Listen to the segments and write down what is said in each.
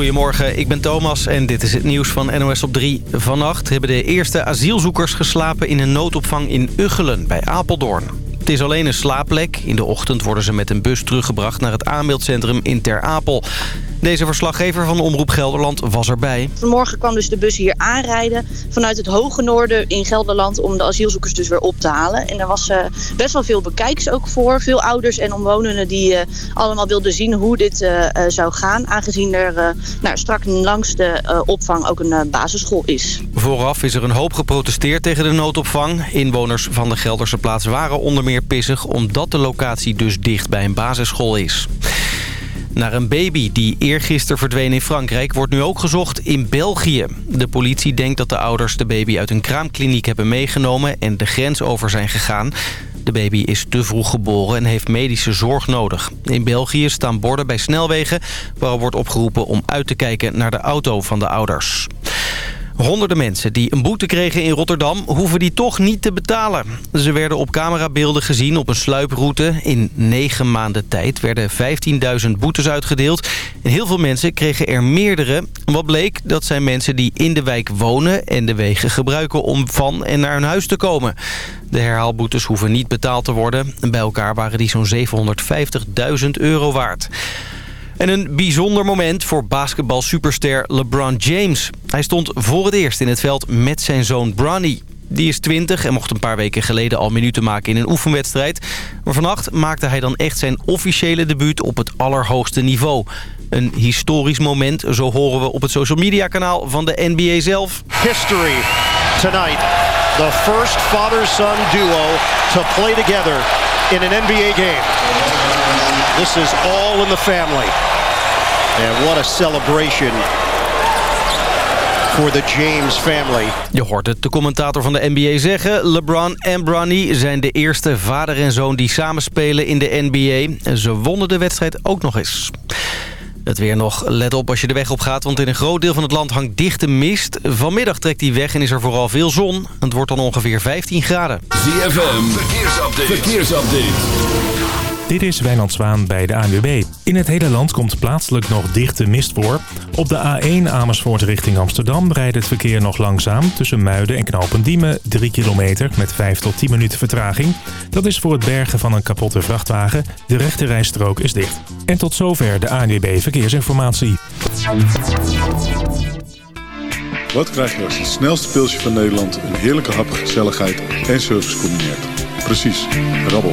Goedemorgen, ik ben Thomas en dit is het nieuws van NOS op 3. Vannacht hebben de eerste asielzoekers geslapen in een noodopvang in Uggelen bij Apeldoorn. Het is alleen een slaapplek. In de ochtend worden ze met een bus teruggebracht naar het aanmeldcentrum in Ter Apel. Deze verslaggever van de Omroep Gelderland was erbij. Vanmorgen kwam dus de bus hier aanrijden vanuit het hoge noorden in Gelderland... om de asielzoekers dus weer op te halen. En er was uh, best wel veel bekijks ook voor. Veel ouders en omwonenden die uh, allemaal wilden zien hoe dit uh, zou gaan. Aangezien er nou, straks langs de opvang ook een basisschool is. Vooraf is er een hoop geprotesteerd tegen de noodopvang. Inwoners van de Gelderse plaats waren onder meer pissig... omdat de locatie dus dicht bij een basisschool is. Naar een baby die eergisteren verdween in Frankrijk wordt nu ook gezocht in België. De politie denkt dat de ouders de baby uit een kraamkliniek hebben meegenomen en de grens over zijn gegaan. De baby is te vroeg geboren en heeft medische zorg nodig. In België staan borden bij snelwegen waarop wordt opgeroepen om uit te kijken naar de auto van de ouders. Honderden mensen die een boete kregen in Rotterdam hoeven die toch niet te betalen. Ze werden op camerabeelden gezien op een sluiproute. In negen maanden tijd werden 15.000 boetes uitgedeeld. En heel veel mensen kregen er meerdere. Wat bleek, dat zijn mensen die in de wijk wonen en de wegen gebruiken om van en naar hun huis te komen. De herhaalboetes hoeven niet betaald te worden. Bij elkaar waren die zo'n 750.000 euro waard. En een bijzonder moment voor basketbal-superster LeBron James. Hij stond voor het eerst in het veld met zijn zoon Bronny. Die is 20 en mocht een paar weken geleden al minuten maken in een oefenwedstrijd. Maar vannacht maakte hij dan echt zijn officiële debuut op het allerhoogste niveau. Een historisch moment, zo horen we op het social media kanaal van de NBA zelf. History tonight. The first father-son duo to play together in an NBA game. This is all in the family. And what a celebration for the James family. Je hoort het de commentator van de NBA zeggen. LeBron en Bronny zijn de eerste vader en zoon die samenspelen in de NBA. En ze wonnen de wedstrijd ook nog eens. Het weer nog. Let op als je de weg op gaat, want in een groot deel van het land hangt dichte mist. Vanmiddag trekt die weg en is er vooral veel zon. Het wordt dan ongeveer 15 graden. ZFM, verkeersupdate. verkeersupdate. Dit is Wijnand Zwaan bij de ANWB. In het hele land komt plaatselijk nog dichte mist voor. Op de A1 Amersfoort richting Amsterdam rijdt het verkeer nog langzaam... tussen Muiden en Knopendiemen 3 kilometer met 5 tot 10 minuten vertraging. Dat is voor het bergen van een kapotte vrachtwagen. De rechte rijstrook is dicht. En tot zover de ANWB Verkeersinformatie. Wat krijg je als het snelste pilsje van Nederland... een heerlijke hap, gezelligheid en service combineert? Precies, rabbel.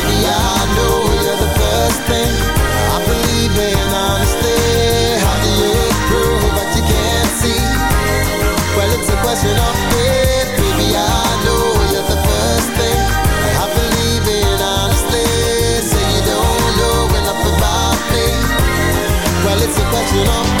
A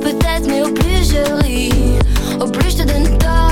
peut-être, mais au plus je ris, au plus je te donne tort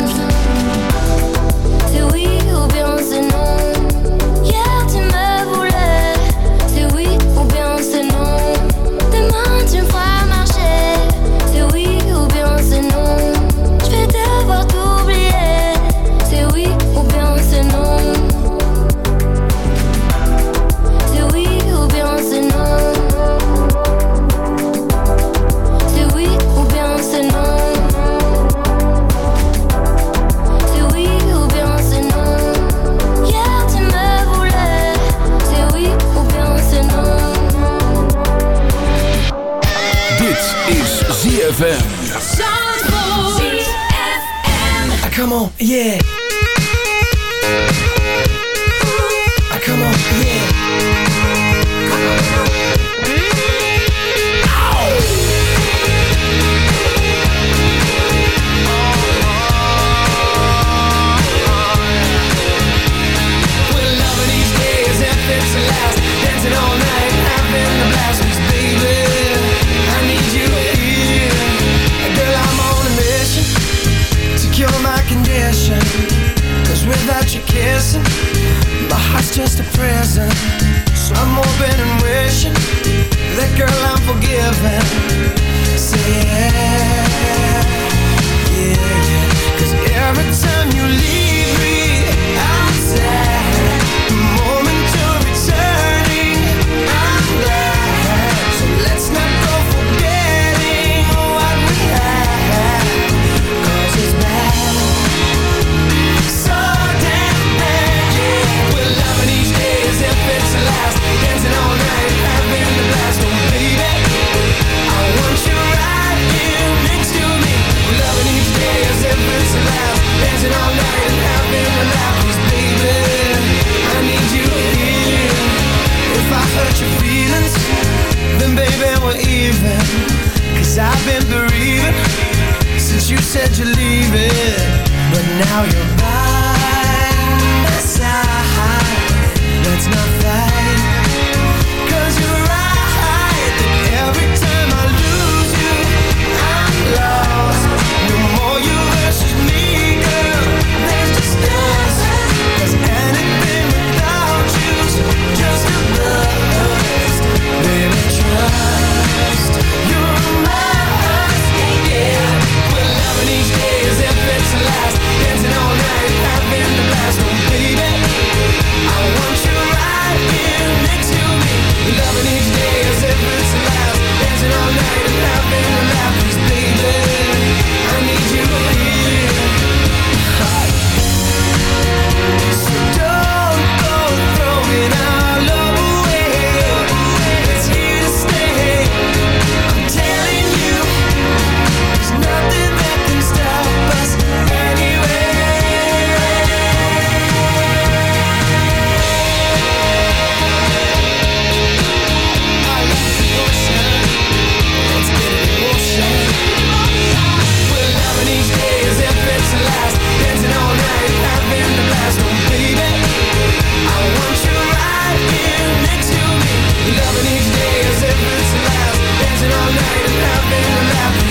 Dancing all night and having a laugh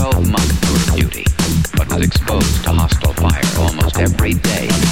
12 months of duty, but was exposed to hostile fire almost every day.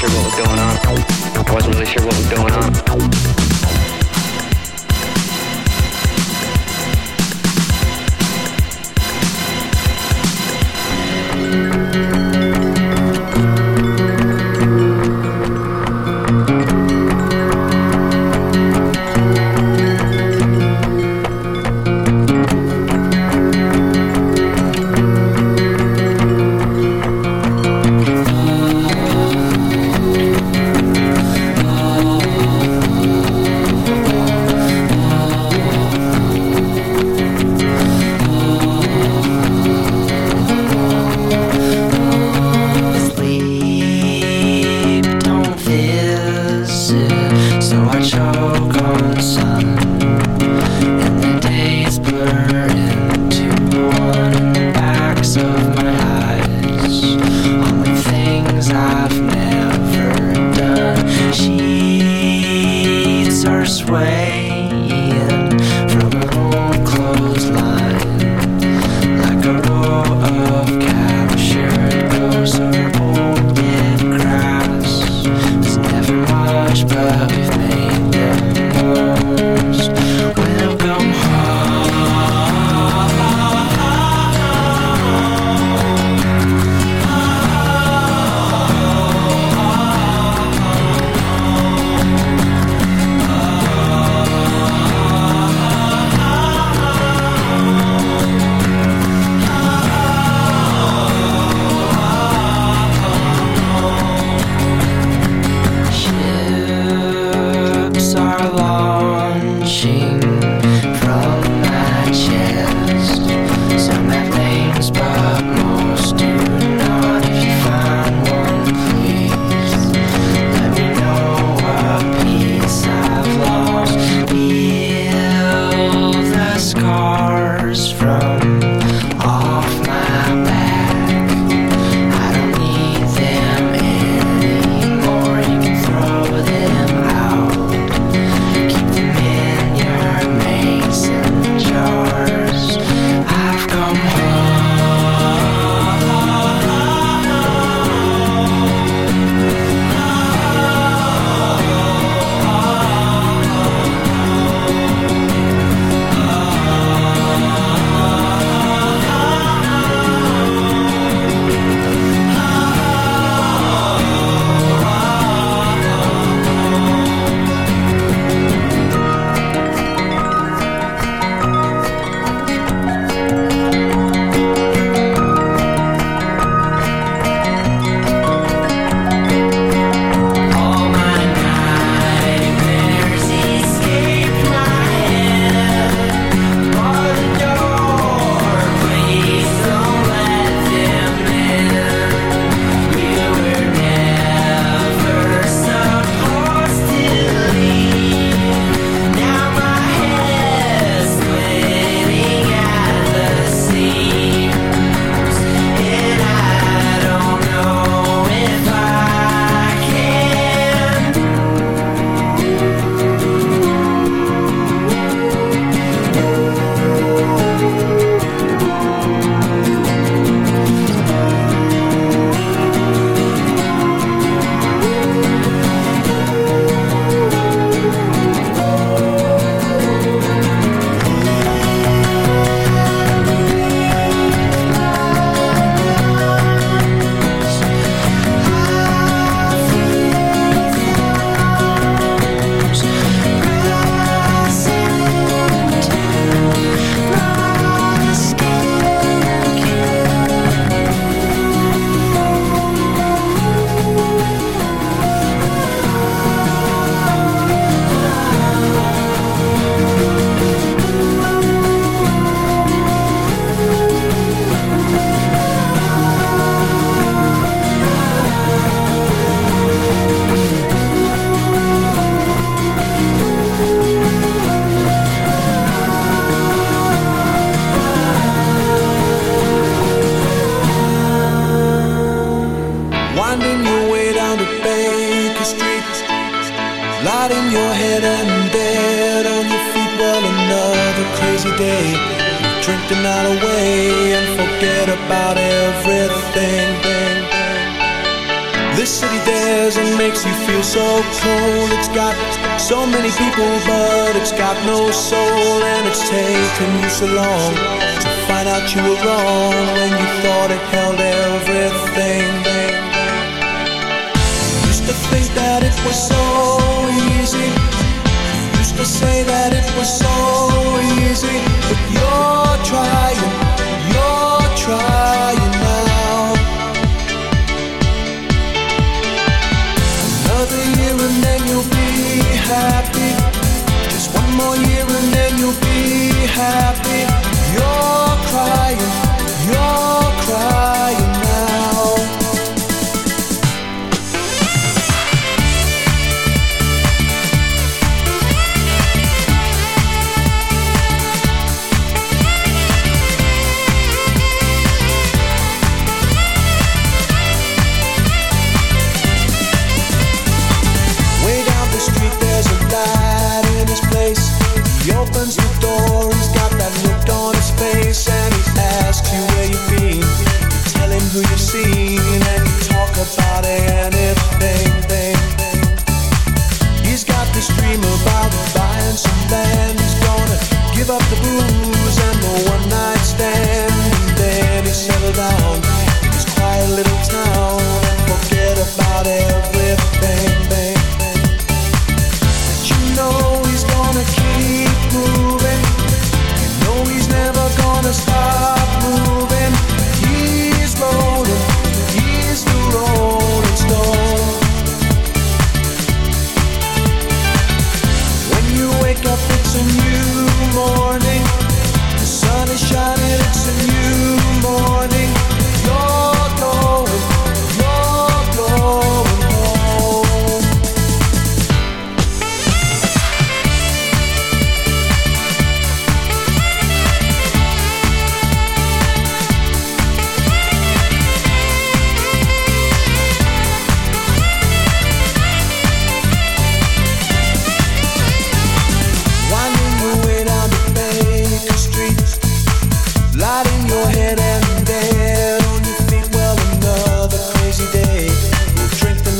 sure what was going on. I wasn't really sure what was going on.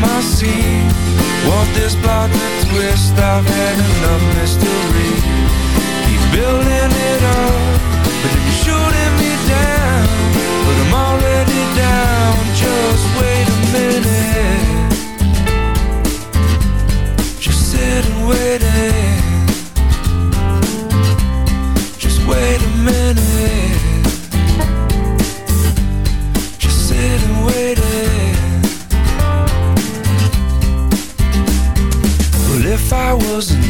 my scene. Want this plot to twist? I've had enough mystery. Keep building it up,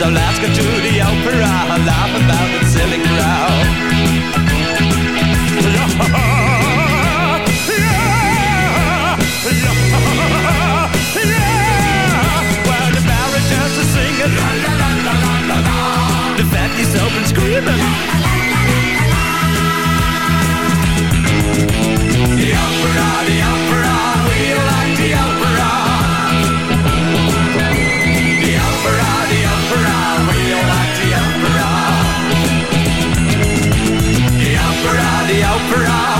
so let's go to the opera, laugh about the silly crowd. Where the baritons are singing, the fatties open screaming. The opera.